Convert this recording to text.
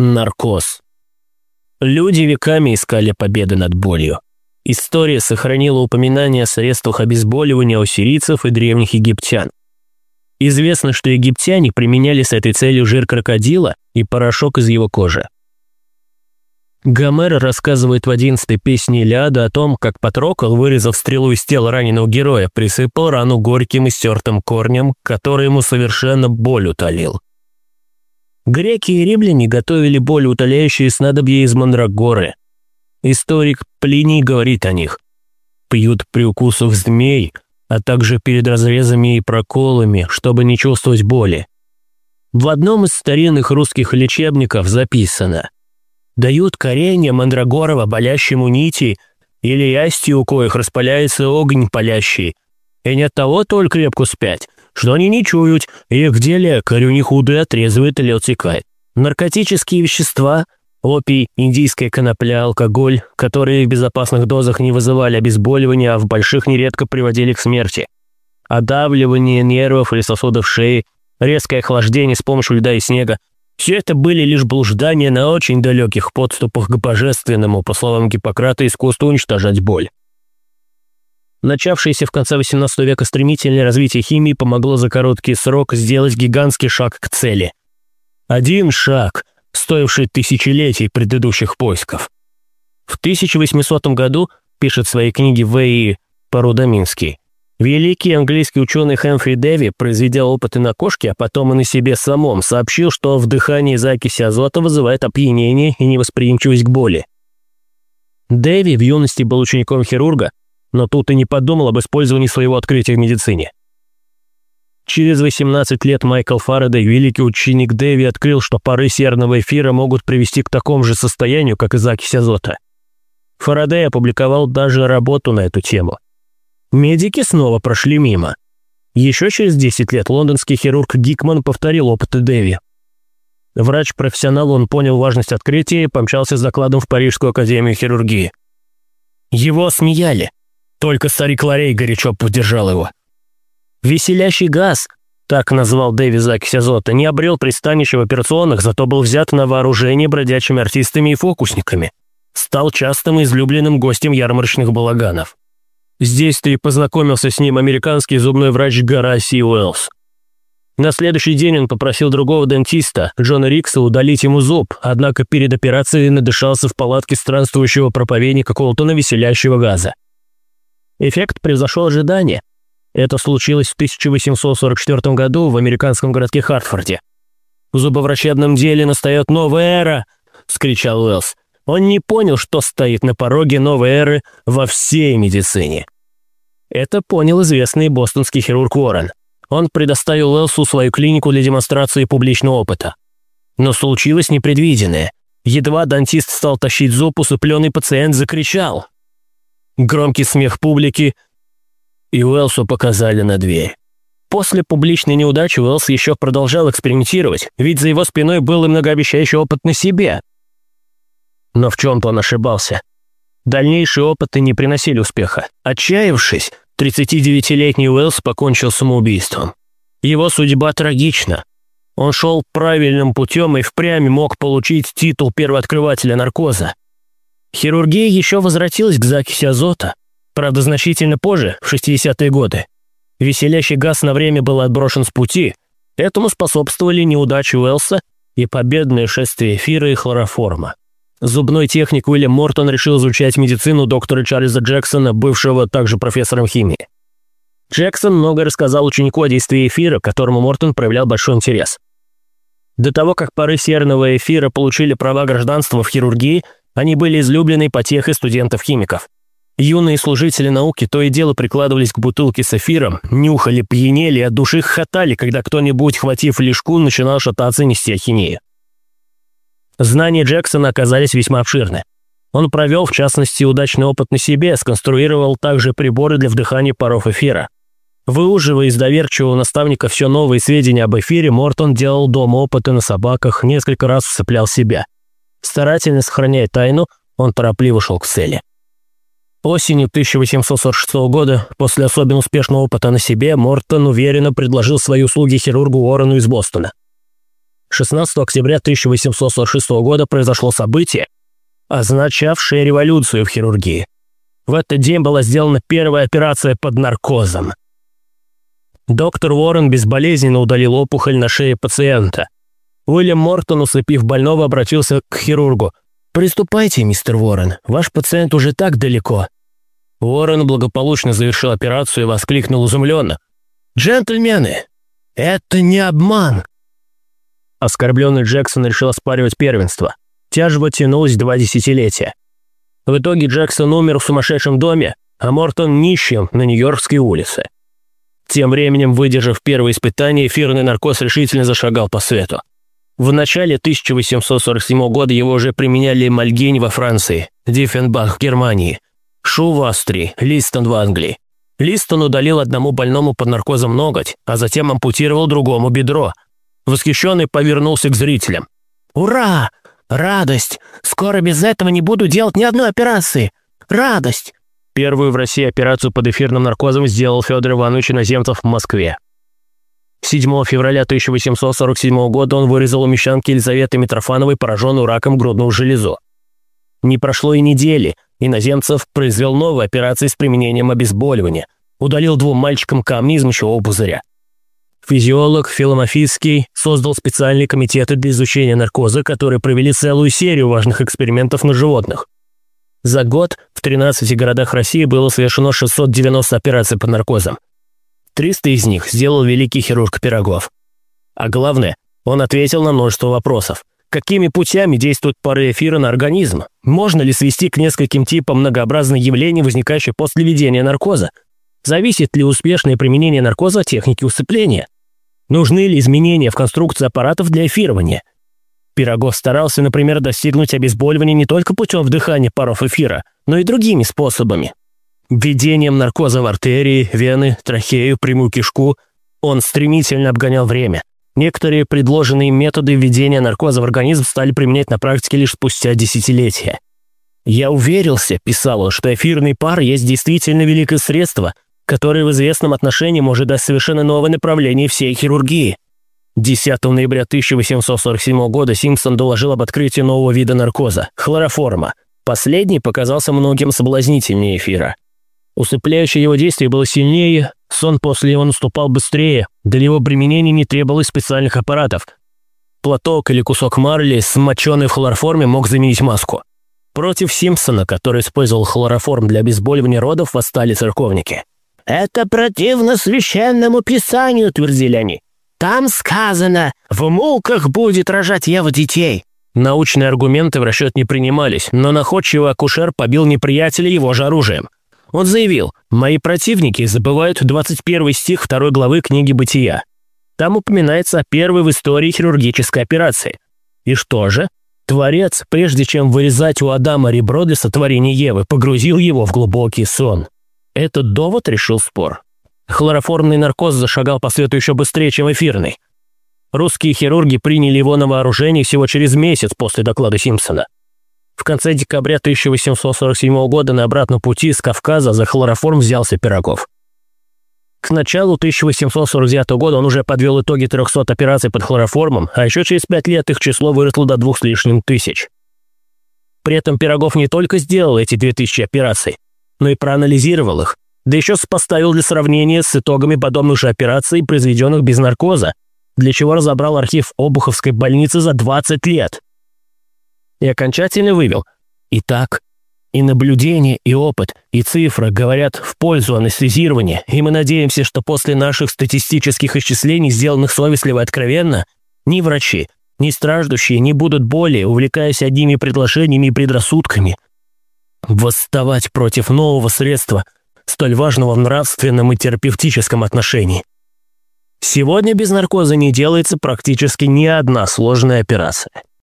Наркоз. Люди веками искали победы над болью. История сохранила упоминания о средствах обезболивания у сирийцев и древних египтян. Известно, что египтяне применяли с этой целью жир крокодила и порошок из его кожи. Гомер рассказывает в одиннадцатой песне Илиада о том, как Патрокол, вырезав стрелу из тела раненого героя, присыпал рану горьким и стертым корнем, который ему совершенно боль утолил. Греки и римляне готовили боль утоляющие снадобья из мандрагоры. Историк Плиний говорит о них. Пьют при укусах змей, а также перед разрезами и проколами, чтобы не чувствовать боли. В одном из старинных русских лечебников записано «Дают коренья мандрагорова болящему нити или ясти, у коих распаляется огонь палящий, и не от того только крепко спять, что они не чуют, и где лекарь у них худы отрезывает или отсекает. Наркотические вещества, опий, индийская конопля, алкоголь, которые в безопасных дозах не вызывали обезболивания, а в больших нередко приводили к смерти. Одавливание нервов или сосудов шеи, резкое охлаждение с помощью льда и снега – все это были лишь блуждания на очень далеких подступах к божественному, по словам Гиппократа, искусству уничтожать боль. Начавшееся в конце XVIII века стремительное развитие химии помогло за короткий срок сделать гигантский шаг к цели. Один шаг, стоивший тысячелетий предыдущих поисков. В 1800 году, пишет в своей книге В.И. Парудаминский, великий английский ученый Хэмфри Дэви, произведя опыты на кошке, а потом и на себе самом, сообщил, что вдыхание закиси азота вызывает опьянение и невосприимчивость к боли. Дэви в юности был учеником хирурга, но тут и не подумал об использовании своего открытия в медицине. Через 18 лет Майкл Фарадей, великий ученик Дэви, открыл, что пары серного эфира могут привести к такому же состоянию, как и закись азота. Фарадей опубликовал даже работу на эту тему. Медики снова прошли мимо. Еще через 10 лет лондонский хирург Гикман повторил опыты Дэви. Врач-профессионал, он понял важность открытия и помчался с докладом в Парижскую академию хирургии. Его смеяли. Только старик Ларей горячо поддержал его. «Веселящий газ», так назвал Дэви закись азота, не обрел пристанища в операционных, зато был взят на вооружение бродячими артистами и фокусниками. Стал частым и излюбленным гостем ярмарочных балаганов. Здесь-то и познакомился с ним американский зубной врач Гараси Уэллс. На следующий день он попросил другого дентиста, Джона Рикса, удалить ему зуб, однако перед операцией надышался в палатке странствующего проповедника Колтона веселящего газа. Эффект превзошел ожидания. Это случилось в 1844 году в американском городке Хартфорде. «В зубоврачебном деле настает новая эра!» — скричал Уэллс. Он не понял, что стоит на пороге новой эры во всей медицине. Это понял известный бостонский хирург Уоррен. Он предоставил Уэллсу свою клинику для демонстрации публичного опыта. Но случилось непредвиденное. Едва дантист стал тащить зуб, усыпленный пациент закричал – Громкий смех публики, и Уэлсу показали на дверь. После публичной неудачи Уэллс еще продолжал экспериментировать, ведь за его спиной был и многообещающий опыт на себе. Но в чем-то он ошибался. Дальнейшие опыты не приносили успеха. Отчаявшись, 39-летний Уэллс покончил самоубийством. Его судьба трагична. Он шел правильным путем и впрямь мог получить титул первооткрывателя наркоза. Хирургия еще возвратилась к закиси азота, правда, значительно позже, в 60-е годы. Веселящий газ на время был отброшен с пути, этому способствовали неудачи Уэлса и победное шествие эфира и хлороформа. Зубной техник Уильям Мортон решил изучать медицину доктора Чарльза Джексона, бывшего также профессором химии. Джексон много рассказал ученику о действии эфира, к которому Мортон проявлял большой интерес. До того, как пары серного эфира получили права гражданства в хирургии, они были излюбленной потехой студентов-химиков. Юные служители науки то и дело прикладывались к бутылке с эфиром, нюхали, пьянели, от души хохотали, когда кто-нибудь, хватив лишку, начинал шататься и нести ахинею. Знания Джексона оказались весьма обширны. Он провел, в частности, удачный опыт на себе, сконструировал также приборы для вдыхания паров эфира. Выуживая из доверчивого наставника все новые сведения об эфире, Мортон делал дома опыты на собаках, несколько раз вцеплял себя – Старательно сохраняя тайну, он торопливо шел к цели. Осенью 1846 года, после особенно успешного опыта на себе, Мортон уверенно предложил свои услуги хирургу Уоррену из Бостона. 16 октября 1846 года произошло событие, означавшее революцию в хирургии. В этот день была сделана первая операция под наркозом. Доктор Уоррен безболезненно удалил опухоль на шее пациента. Уильям Мортон, усыпив больного, обратился к хирургу. «Приступайте, мистер Уоррен, ваш пациент уже так далеко». Уоррен благополучно завершил операцию и воскликнул изумленно. «Джентльмены, это не обман!» Оскорбленный Джексон решил оспаривать первенство. Тяжба тянулась два десятилетия. В итоге Джексон умер в сумасшедшем доме, а Мортон нищим на Нью-Йоркской улице. Тем временем, выдержав первое испытание, эфирный наркоз решительно зашагал по свету. В начале 1847 года его уже применяли Мальгень во Франции, Диффенбах в Германии, Шу в Австрии, Листон в Англии. Листон удалил одному больному под наркозом ноготь, а затем ампутировал другому бедро. Восхищенный повернулся к зрителям. «Ура! Радость! Скоро без этого не буду делать ни одной операции! Радость!» Первую в России операцию под эфирным наркозом сделал Федор Иванович Иноземцев в Москве. 7 февраля 1847 года он вырезал у мещанки Елизаветы Митрофановой пораженную раком грудную железу. Не прошло и недели, Иноземцев произвел новые операции с применением обезболивания, удалил двум мальчикам камни из мочевого пузыря. Физиолог Филомофийский создал специальные комитеты для изучения наркоза, которые провели целую серию важных экспериментов на животных. За год в 13 городах России было совершено 690 операций под наркозом. 300 из них сделал великий хирург Пирогов. А главное, он ответил на множество вопросов. Какими путями действуют пары эфира на организм? Можно ли свести к нескольким типам многообразных явлений, возникающих после введения наркоза? Зависит ли успешное применение наркоза от техники усыпления? Нужны ли изменения в конструкции аппаратов для эфирования? Пирогов старался, например, достигнуть обезболивания не только путем вдыхания паров эфира, но и другими способами. Введением наркоза в артерии, вены, трахею, прямую кишку он стремительно обгонял время. Некоторые предложенные методы введения наркоза в организм стали применять на практике лишь спустя десятилетия. «Я уверился», – писал он, – «что эфирный пар есть действительно великое средство, которое в известном отношении может дать совершенно новое направление всей хирургии». 10 ноября 1847 года Симпсон доложил об открытии нового вида наркоза – хлороформа. Последний показался многим соблазнительнее эфира. Усыпляющее его действие было сильнее, сон после его наступал быстрее, для его применения не требовалось специальных аппаратов. Платок или кусок марли, смоченный в хлороформе, мог заменить маску. Против Симпсона, который использовал хлороформ для обезболивания родов, восстали церковники. «Это противно священному писанию», — твердили они. «Там сказано, в муках будет рожать Ева детей». Научные аргументы в расчет не принимались, но находчивый акушер побил неприятеля его же оружием. Он заявил, «Мои противники забывают 21 стих 2 главы книги «Бытия». Там упоминается о первой в истории хирургической операции. И что же? Творец, прежде чем вырезать у Адама ребро для сотворения Евы, погрузил его в глубокий сон. Этот довод решил спор. Хлороформный наркоз зашагал по свету еще быстрее, чем эфирный. Русские хирурги приняли его на вооружение всего через месяц после доклада Симпсона. В конце декабря 1847 года на обратном пути с Кавказа за хлороформ взялся Пирогов. К началу 1849 года он уже подвел итоги 300 операций под хлороформом, а еще через пять лет их число выросло до двух с лишним тысяч. При этом Пирогов не только сделал эти 2000 операций, но и проанализировал их, да еще поставил для сравнения с итогами подобных же операций, произведенных без наркоза, для чего разобрал архив Обуховской больницы за 20 лет и окончательно вывел. Итак, и наблюдение, и опыт, и цифра говорят в пользу анестезирования, и мы надеемся, что после наших статистических исчислений, сделанных совестливо и откровенно, ни врачи, ни страждущие не будут более, увлекаясь одними предложениями и предрассудками, восставать против нового средства, столь важного в нравственном и терапевтическом отношении. Сегодня без наркоза не делается практически ни одна сложная операция.